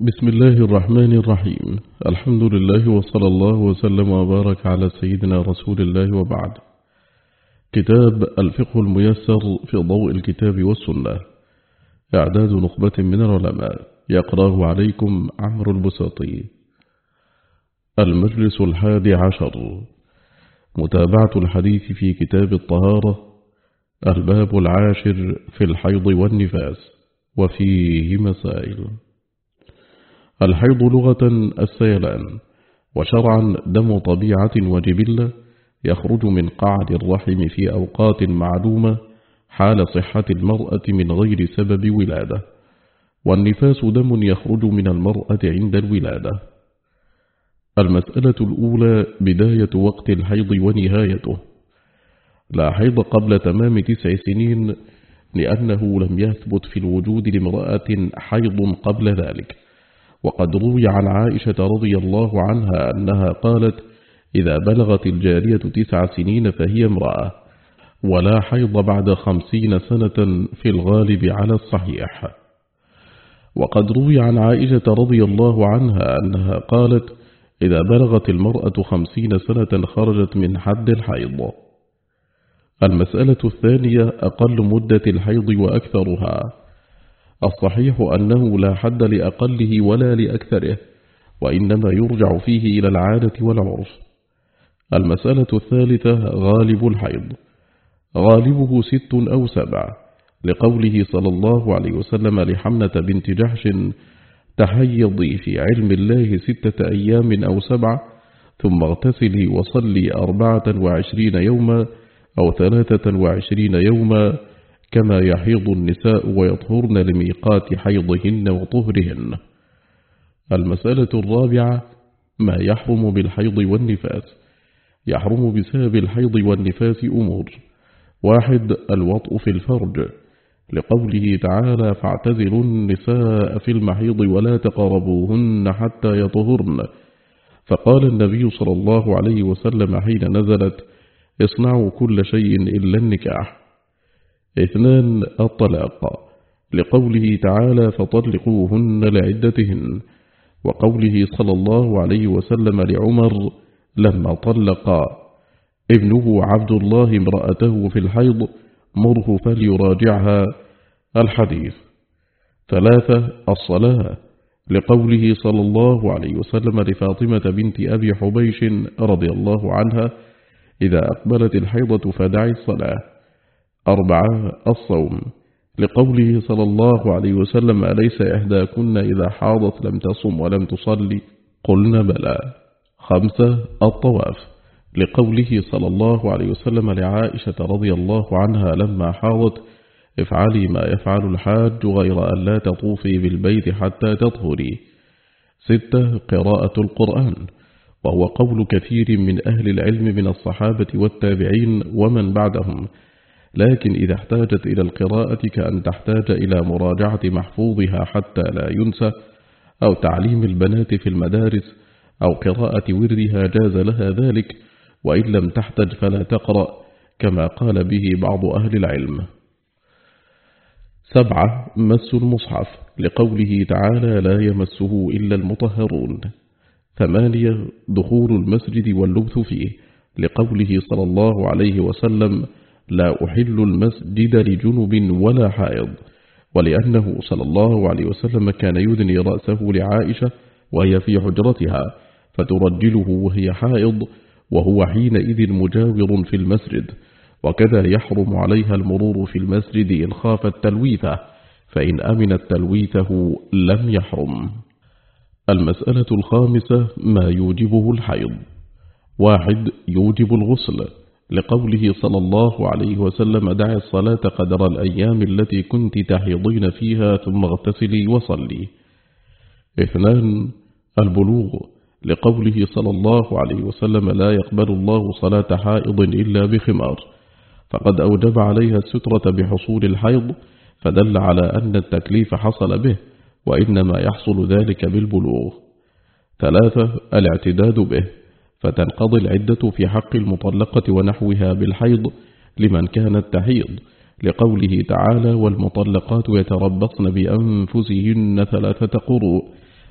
بسم الله الرحمن الرحيم. الحمد لله وصلى الله وسلم وبارك على سيدنا رسول الله وبعد. كتاب الفقه الميسر في ضوء الكتاب والسنة. إعداد نخبة من العلماء. يقرأه عليكم عمرو البساطي. المجلس الحادي عشر. متابعة الحديث في كتاب الطهارة. الباب العاشر في الحيض والنفاس. وفيه مسائل. الحيض لغة السيلان وشرعا دم طبيعة وجبلة يخرج من قعد الرحم في أوقات معلومة حال صحة المرأة من غير سبب ولادة والنفاس دم يخرج من المرأة عند الولادة. المسألة الأولى بداية وقت الحيض ونهايته. لا حيض قبل تمام تسع سنين لأنه لم يثبت في الوجود لامرأة حيض قبل ذلك. وقد روي عن عائشة رضي الله عنها أنها قالت إذا بلغت الجارية تسع سنين فهي امرأة ولا حيض بعد خمسين سنة في الغالب على الصحيح. وقد روي عن عائشة رضي الله عنها أنها قالت إذا بلغت المرأة خمسين سنة خرجت من حد الحيض. المسألة الثانية أقل مدة الحيض وأكثرها. الصحيح أنه لا حد لأقله ولا لأكثره وإنما يرجع فيه إلى العادة والعرف. المسألة الثالثة غالب الحيض. غالبه ست أو سبع لقوله صلى الله عليه وسلم لحمنة بنت جحش تحيضي في علم الله ستة أيام أو سبع ثم اغتسلي وصلي أربعة وعشرين يوما أو ثلاثة وعشرين يوما كما يحيض النساء ويطهرن لميقات حيضهن وطهرهن. المسألة الرابعة ما يحرم بالحيض والنفاس. يحرم بسبب الحيض والنفاس أمور. واحد الوطء في الفرج. لقوله تعالى فاعتزلوا النساء في المحيض ولا تقربوهن حتى يطهرن. فقال النبي صلى الله عليه وسلم حين نزلت اصنعوا كل شيء إلا النكاح. اثنان الطلاق. لقوله تعالى فطلقوهن لعدتهن. وقوله صلى الله عليه وسلم لعمر لما طلق. ابنه عبد الله امرأته في الحيض مره فليراجعها. الحديث. ثلاثة الصلاة. لقوله صلى الله عليه وسلم لفاطمة بنت أبي حبيش رضي الله عنها إذا أقبلت الحيضة فدعي الصلاة. أربعة الصوم. لقوله صلى الله عليه وسلم أليس إحداكن إذا حاضت لم تصم ولم تصلي؟ قلنا بلى. خمسة الطواف. لقوله صلى الله عليه وسلم لعائشة رضي الله عنها لما حاضت افعلي ما يفعل الحاج غير أن لا تطوفي بالبيت حتى تطهري. ستة قراءة القرآن. وهو قول كثير من أهل العلم من الصحابة والتابعين ومن بعدهم. لكن إذا احتاجت إلى القراءة كأن تحتاج إلى مراجعة محفوظها حتى لا ينسى أو تعليم البنات في المدارس أو قراءة وردها جاز لها ذلك وإن لم تحتج فلا تقرأ كما قال به بعض أهل العلم. سبعة مس المصحف لقوله تعالى لا يمسه إلا المطهرون ثمانية دخول المسجد واللبث فيه لقوله صلى الله عليه وسلم لا أحل المسجد لجنب ولا حائض ولأنه صلى الله عليه وسلم كان يدني رأسه لعائشة وهي في حجرتها فترجله وهي حائض وهو حينئذ مجاور في المسجد وكذا يحرم عليها المرور في المسجد إن خافت تلويثه فإن أمنت تلويثه لم يحرم. المسألة الخامسة ما يوجبه الحيض. واحد يوجب الغسل. لقوله صلى الله عليه وسلم دع الصلاة قدر الأيام التي كنت تحيضين فيها ثم اغتسلي وصلي. اثنان البلوغ. لقوله صلى الله عليه وسلم لا يقبل الله صلاة حائض إلا بخمار. فقد أوجب عليها السترة بحصول الحيض فدل على أن التكليف حصل به وإنما يحصل ذلك بالبلوغ. ثلاثة الاعتداد به. فتنقضي العدة في حق المطلقة ونحوها بالحيض لمن كانت تحيض لقوله تعالى والمطلقات يتربصن بأنفسهن ثلاثة قروء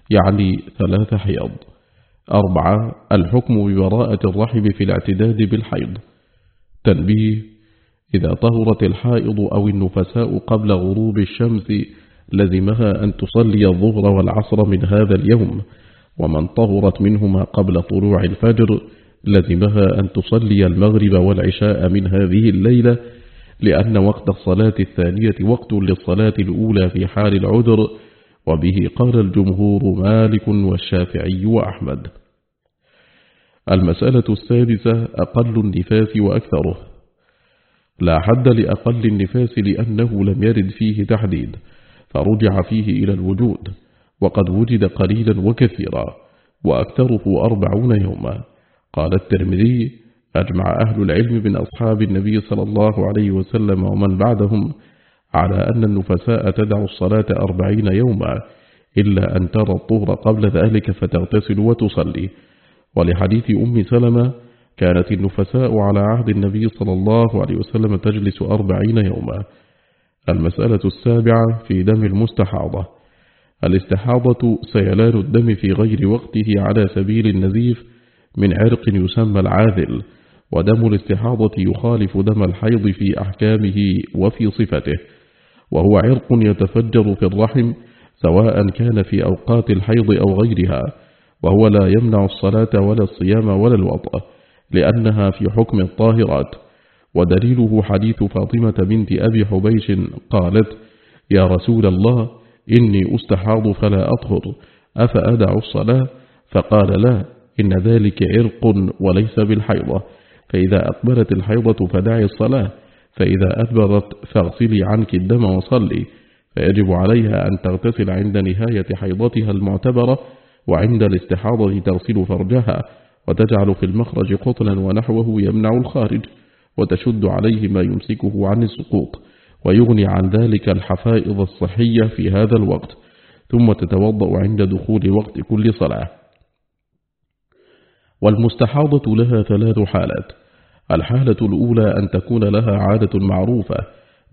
يعني ثلاث حيض. أربعة الحكم ببراءة الرحم في الاعتداد بالحيض. تنبيه إذا طهرت الحائض أو النفساء قبل غروب الشمس لزمها أن تصلي الظهر والعصر من هذا اليوم. ومن طهرت منهما قبل طلوع الفجر لزمها أن تصلي المغرب والعشاء من هذه الليلة لأن وقت الصلاة الثانية وقت للصلاة الأولى في حال العذر وبه قال الجمهور مالك والشافعي وأحمد. المسألة السادسة أقل النفاس وأكثره. لا حد لأقل النفاس لأنه لم يرد فيه تحديد فرجع فيه إلى الوجود. وقد وجد قليلا وكثيرا وأكثره أربعون يوما. قال الترمذي أجمع أهل العلم من أصحاب النبي صلى الله عليه وسلم ومن بعدهم على أن النفساء تدع الصلاة أربعين يوما إلا أن ترى الطهر قبل ذلك فتغتسل وتصلي. ولحديث أم سلمة كانت النفساء على عهد النبي صلى الله عليه وسلم تجلس أربعين يوما. المسألة السابعة في دم المستحاضة. الاستحاضة سيلان الدم في غير وقته على سبيل النزيف من عرق يسمى العاذل ودم الاستحاضة يخالف دم الحيض في أحكامه وفي صفته وهو عرق يتفجر في الرحم سواء كان في أوقات الحيض أو غيرها وهو لا يمنع الصلاة ولا الصيام ولا الوطأ لأنها في حكم الطاهرات. ودليله حديث فاطمة بنت أبي حبيش قالت يا رسول الله إني أستحاض فلا أطهر أفأدع الصلاة؟ فقال لا إن ذلك عرق وليس بالحيضة. فإذا أقبلت الحيضة فدعي الصلاة فإذا أدبرت فاغسلي عنك الدم وصلي. فيجب عليها أن تغتسل عند نهاية حيضتها المعتبرة وعند الاستحاضة تغسل فرجها وتجعل في المخرج قطنا ونحوه يمنع الخارج وتشد عليه ما يمسكه عن السقوط. ويغني عن ذلك الحفائظ الصحية في هذا الوقت ثم تتوضأ عند دخول وقت كل صلاة. والمستحاضة لها ثلاث حالات. الحالة الأولى أن تكون لها عادة معروفة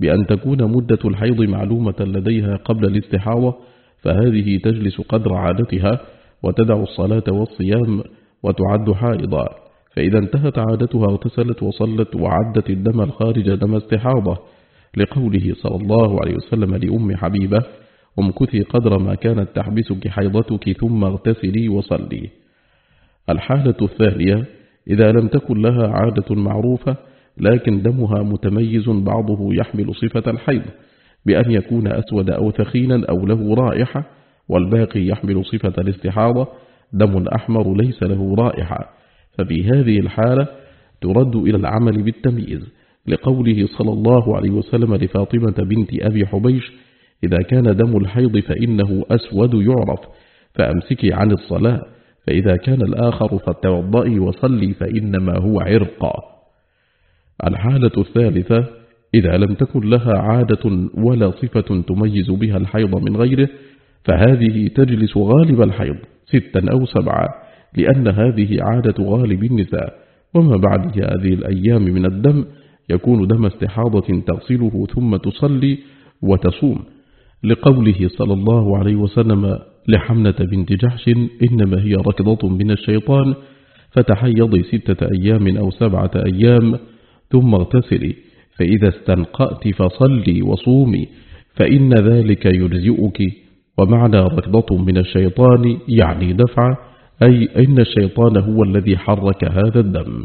بأن تكون مدة الحيض معلومة لديها قبل الاستحاضة فهذه تجلس قدر عادتها وتدع الصلاة والصيام وتعد حائضا. فإذا انتهت عادتها اغتسلت وصلت وعدت الدم الخارج دم استحاضة لقوله صلى الله عليه وسلم لأم حبيبة امكثي قدر ما كانت تحبسك حيضتك ثم اغتسلي وصلي. الحالة الثانية إذا لم تكن لها عادة معروفة لكن دمها متميز بعضه يحمل صفة الحيض بأن يكون أسود أو ثخينا أو له رائحة والباقي يحمل صفة الاستحاضة دم أحمر ليس له رائحة. ففي هذه الحالة ترد إلى العمل بالتمييز. لقوله صلى الله عليه وسلم لفاطمة بنت أبي حبيش إذا كان دم الحيض فإنه أسود يعرف فأمسكي عن الصلاة فإذا كان الآخر فتوضئي وصلي فإنما هو عرقا الحالة الثالثة إذا لم تكن لها عادة ولا صفة تميز بها الحيض من غيره فهذه تجلس غالب الحيض ستا أو سبعة لأن هذه عادة غالب النساء وما بعد هذه الأيام من الدم يكون دم استحاضة تغسله ثم تصلي وتصوم لقوله صلى الله عليه وسلم لحمنة بنت جحش إنما هي ركضة من الشيطان فتحيضي ستة أيام أو سبعة أيام ثم اغتسلي فإذا استنقأت فصلي وصومي فإن ذلك يجزئك. ومعنى ركضة من الشيطان يعني دفع أي إن الشيطان هو الذي حرك هذا الدم.